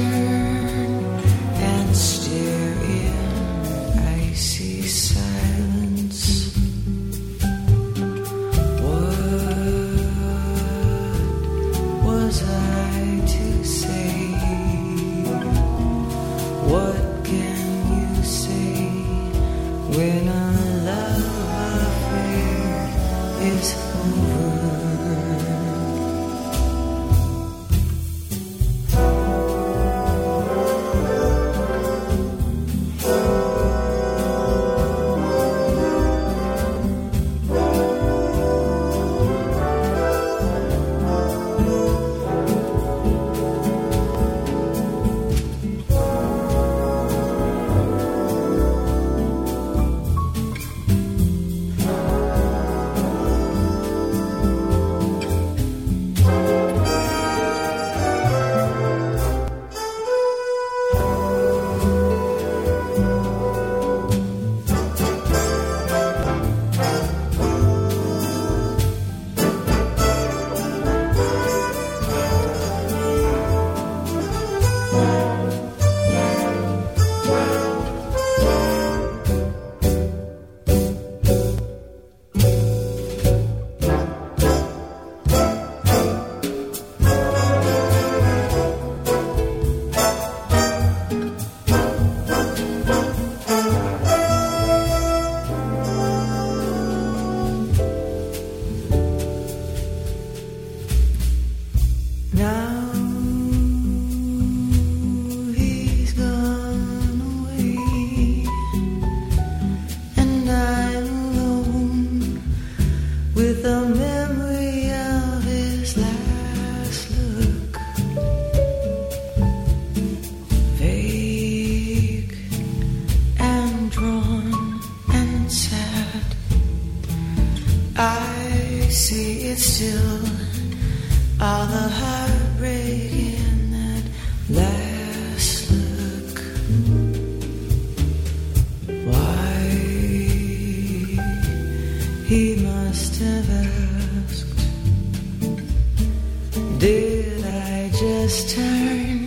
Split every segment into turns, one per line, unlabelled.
turn and still. turn.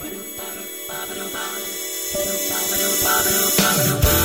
Ba-do-ba-do-ba-do-ba. Ba-do-ba-do-ba-do-ba-do-ba.